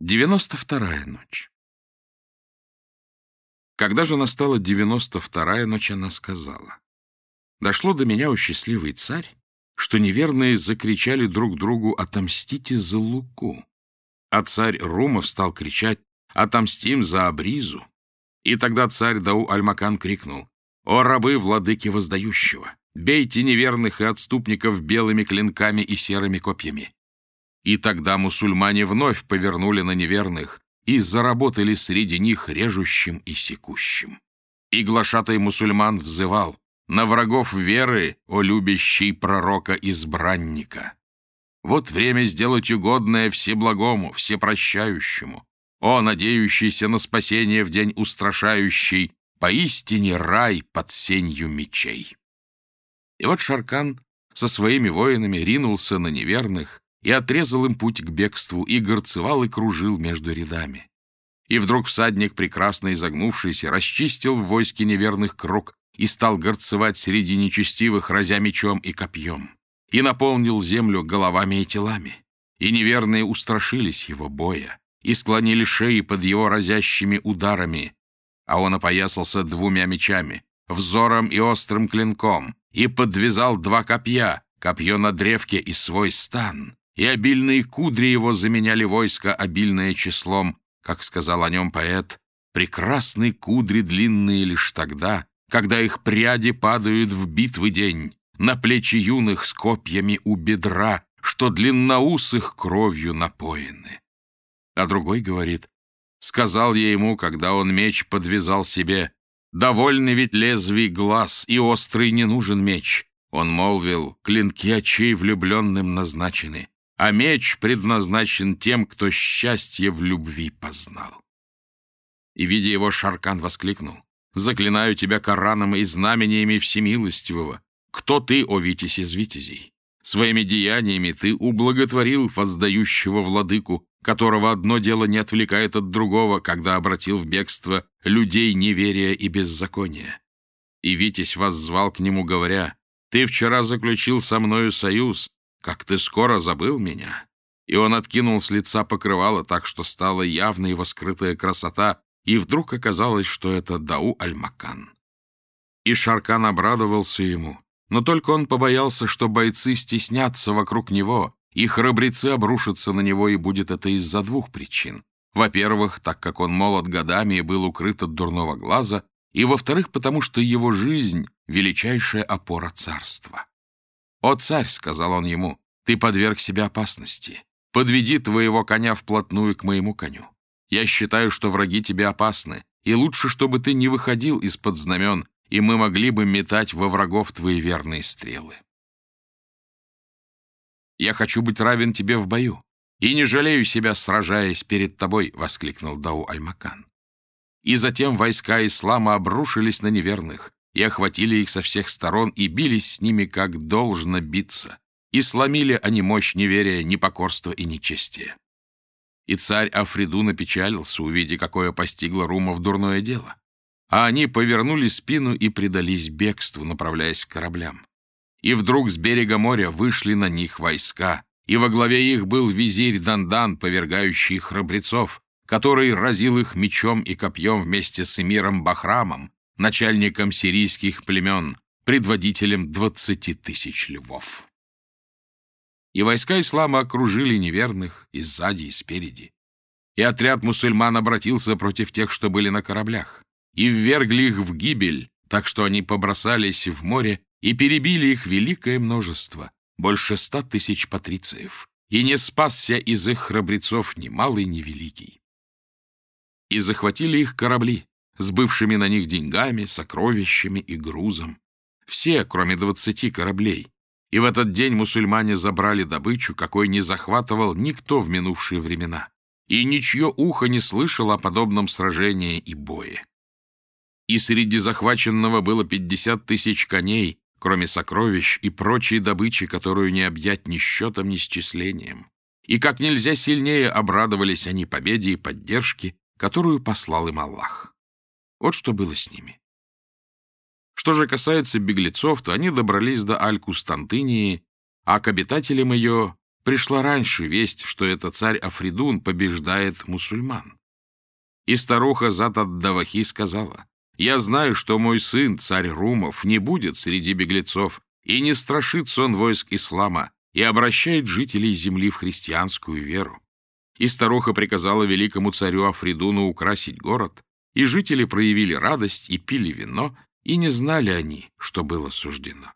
Девяносто вторая ночь. Когда же настала девяносто вторая ночь, она сказала. Дошло до меня, у счастливый царь, что неверные закричали друг другу «Отомстите за Луку!» А царь Румов стал кричать «Отомстим за Абризу!» И тогда царь Дау-Альмакан крикнул «О рабы владыки воздающего! Бейте неверных и отступников белыми клинками и серыми копьями!» И тогда мусульмане вновь повернули на неверных и заработали среди них режущим и секущим. И глашатай мусульман взывал «На врагов веры, о любящий пророка-избранника!» Вот время сделать угодное всеблагому, всепрощающему, о, надеющийся на спасение в день устрашающий, поистине рай под сенью мечей. И вот Шаркан со своими воинами ринулся на неверных, и отрезал им путь к бегству, и горцевал и кружил между рядами. И вдруг всадник, прекрасно изогнувшийся, расчистил в войске неверных круг и стал горцевать среди нечестивых, разя мечом и копьем, и наполнил землю головами и телами. И неверные устрашились его боя, и склонили шеи под его разящими ударами, а он опоясался двумя мечами, взором и острым клинком, и подвязал два копья, копье на древке и свой стан, и обильные кудри его заменяли войско, обильное числом, как сказал о нем поэт, прекрасные кудри длинные лишь тогда, когда их пряди падают в битвы день, на плечи юных с копьями у бедра, что длинноусых кровью напоены. А другой говорит, сказал я ему, когда он меч подвязал себе, довольный ведь лезвий глаз, и острый не нужен меч. Он молвил, клинки очей влюбленным назначены а меч предназначен тем, кто счастье в любви познал. И, видя его, Шаркан воскликнул. «Заклинаю тебя Кораном и знамениями Всемилостивого. Кто ты, о Витязь из Витязей? Своими деяниями ты ублаготворил воздающего владыку, которого одно дело не отвлекает от другого, когда обратил в бегство людей неверия и беззакония. И Витязь воззвал к нему, говоря, «Ты вчера заключил со мною союз, как ты скоро забыл меня!» И он откинул с лица покрывало так, что стала явна его скрытая красота, и вдруг оказалось, что это Дау-Аль-Макан. И Шаркан обрадовался ему, но только он побоялся, что бойцы стеснятся вокруг него, и храбрецы обрушатся на него, и будет это из-за двух причин. Во-первых, так как он молод годами и был укрыт от дурного глаза, и, во-вторых, потому что его жизнь — величайшая опора царства. «О, царь!» — сказал он ему, — «ты подверг себя опасности. Подведи твоего коня вплотную к моему коню. Я считаю, что враги тебе опасны, и лучше, чтобы ты не выходил из-под знамен, и мы могли бы метать во врагов твои верные стрелы. Я хочу быть равен тебе в бою, и не жалею себя, сражаясь перед тобой, — воскликнул Дау Альмакан. И затем войска ислама обрушились на неверных, и охватили их со всех сторон, и бились с ними, как должно биться, и сломили они мощь неверия, непокорства и нечестия. И царь Африду напечалился, увидя, какое постигло Румов дурное дело. А они повернули спину и предались бегству, направляясь к кораблям. И вдруг с берега моря вышли на них войска, и во главе их был визирь Дандан, повергающий храбрецов, который разил их мечом и копьем вместе с эмиром Бахрамом, начальником сирийских племен, предводителем двадцати тысяч львов. И войска ислама окружили неверных и сзади, и спереди. И отряд мусульман обратился против тех, что были на кораблях, и ввергли их в гибель, так что они побросались в море и перебили их великое множество, больше ста тысяч патрициев, и не спасся из их храбрецов ни малый, ни великий. И захватили их корабли, с бывшими на них деньгами, сокровищами и грузом. Все, кроме двадцати кораблей. И в этот день мусульмане забрали добычу, какой не захватывал никто в минувшие времена. И ничье ухо не слышало о подобном сражении и бое. И среди захваченного было пятьдесят тысяч коней, кроме сокровищ и прочей добычи, которую не объять ни счетом, ни счислением. И как нельзя сильнее обрадовались они победе и поддержке, которую послал им Аллах. Вот что было с ними. Что же касается беглецов, то они добрались до Аль-Кустантынии, а к обитателям ее пришла раньше весть, что это царь Афридун побеждает мусульман. И старуха Зат-ад-Давахи сказала, «Я знаю, что мой сын, царь Румов, не будет среди беглецов, и не страшится он войск ислама, и обращает жителей земли в христианскую веру. И старуха приказала великому царю Афридуну украсить город, и жители проявили радость и пили вино, и не знали они, что было суждено.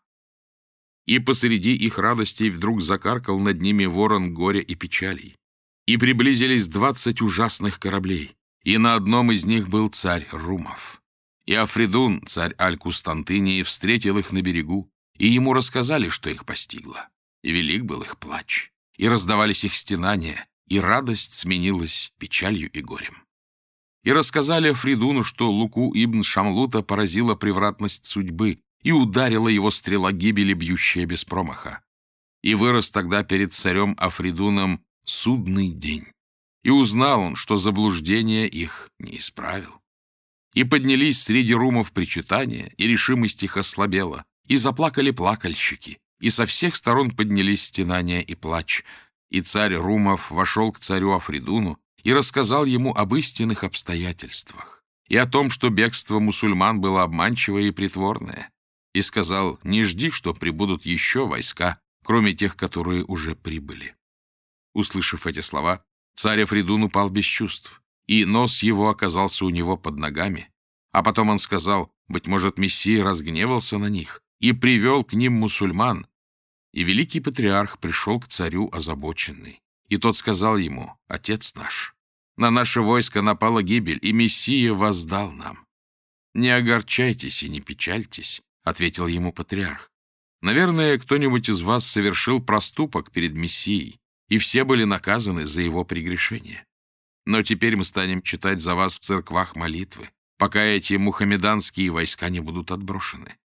И посреди их радостей вдруг закаркал над ними ворон горя и печалей. И приблизились двадцать ужасных кораблей, и на одном из них был царь Румов. И Афридун, царь Аль-Кустантынии, встретил их на берегу, и ему рассказали, что их постигло. И велик был их плач, и раздавались их стенания, и радость сменилась печалью и горем. И рассказали Афридуну, что Луку ибн Шамлута поразила превратность судьбы, и ударила его стрела гибели, бьющая без промаха. И вырос тогда перед царем Афридуном судный день. И узнал он, что заблуждение их не исправил. И поднялись среди румов причитания, и решимость их ослабела, и заплакали плакальщики, и со всех сторон поднялись стенания и плач. И царь Румов вошел к царю Афридуну и рассказал ему об истинных обстоятельствах, и о том, что бегство мусульман было обманчивое и притворное, и сказал, не жди, что прибудут еще войска, кроме тех, которые уже прибыли. Услышав эти слова, Царь Афридун упал без чувств, и нос его оказался у него под ногами. А потом он сказал, быть может, Мессия разгневался на них и привел к ним мусульман. И великий патриарх пришел к царю озабоченный. И тот сказал ему, «Отец наш, на наше войско напала гибель, и Мессия воздал нам». «Не огорчайтесь и не печальтесь», — ответил ему патриарх. «Наверное, кто-нибудь из вас совершил проступок перед Мессией, и все были наказаны за его прегрешение. Но теперь мы станем читать за вас в церквах молитвы, пока эти мухаммеданские войска не будут отброшены.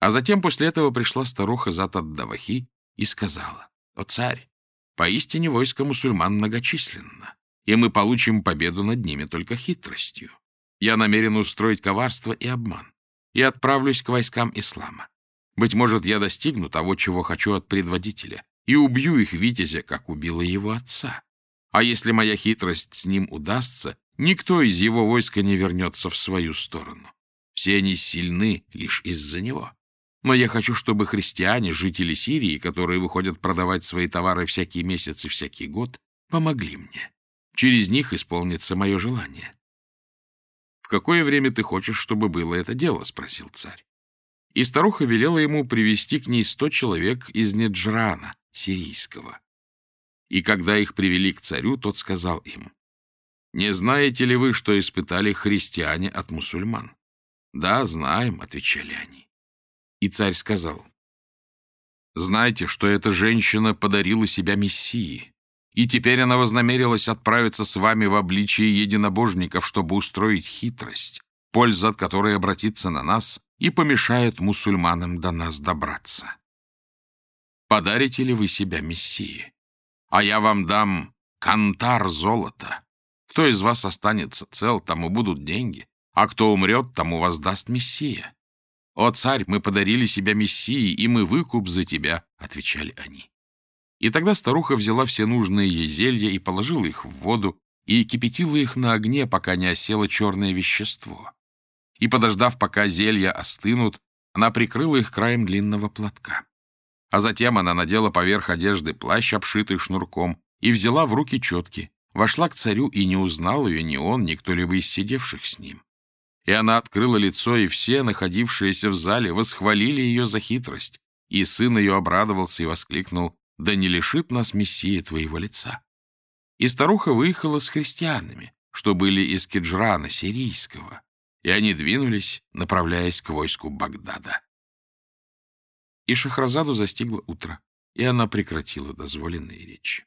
А затем после этого пришла старуха Зат давахи и сказала, «О царь, поистине войско мусульман многочисленно, и мы получим победу над ними только хитростью. Я намерен устроить коварство и обман, и отправлюсь к войскам ислама. Быть может, я достигну того, чего хочу от предводителя, и убью их витязя, как убила его отца. А если моя хитрость с ним удастся, никто из его войска не вернется в свою сторону. Все они сильны лишь из-за него. Но я хочу, чтобы христиане, жители Сирии, которые выходят продавать свои товары всякий месяц и всякий год, помогли мне. Через них исполнится мое желание. — В какое время ты хочешь, чтобы было это дело? — спросил царь. И старуха велела ему привести к ней сто человек из Неджрана, сирийского. И когда их привели к царю, тот сказал им, «Не знаете ли вы, что испытали христиане от мусульман?» «Да, знаем», — отвечали они. И царь сказал, «Знайте, что эта женщина подарила себя Мессии, и теперь она вознамерилась отправиться с вами в обличие единобожников, чтобы устроить хитрость, польза от которой обратится на нас и помешает мусульманам до нас добраться. Подарите ли вы себя Мессии? А я вам дам кантар золота. Кто из вас останется цел, тому будут деньги, а кто умрет, тому воздаст Мессия. «О, царь, мы подарили себя Мессии, и мы выкуп за тебя», — отвечали они. И тогда старуха взяла все нужные ей зелья и положила их в воду, и кипятила их на огне, пока не осело черное вещество. И, подождав, пока зелья остынут, она прикрыла их краем длинного платка. А затем она надела поверх одежды плащ, обшитый шнурком, и взяла в руки четки, вошла к царю и не узнал ее ни он, ни кто-либо из сидевших с ним. И она открыла лицо, и все, находившиеся в зале, восхвалили ее за хитрость. И сын ее обрадовался и воскликнул, «Да не лишит нас Мессия твоего лица». И старуха выехала с христианами, что были из Кеджрана, сирийского, и они двинулись, направляясь к войску Багдада. И Шахразаду застигло утро, и она прекратила дозволенные речи.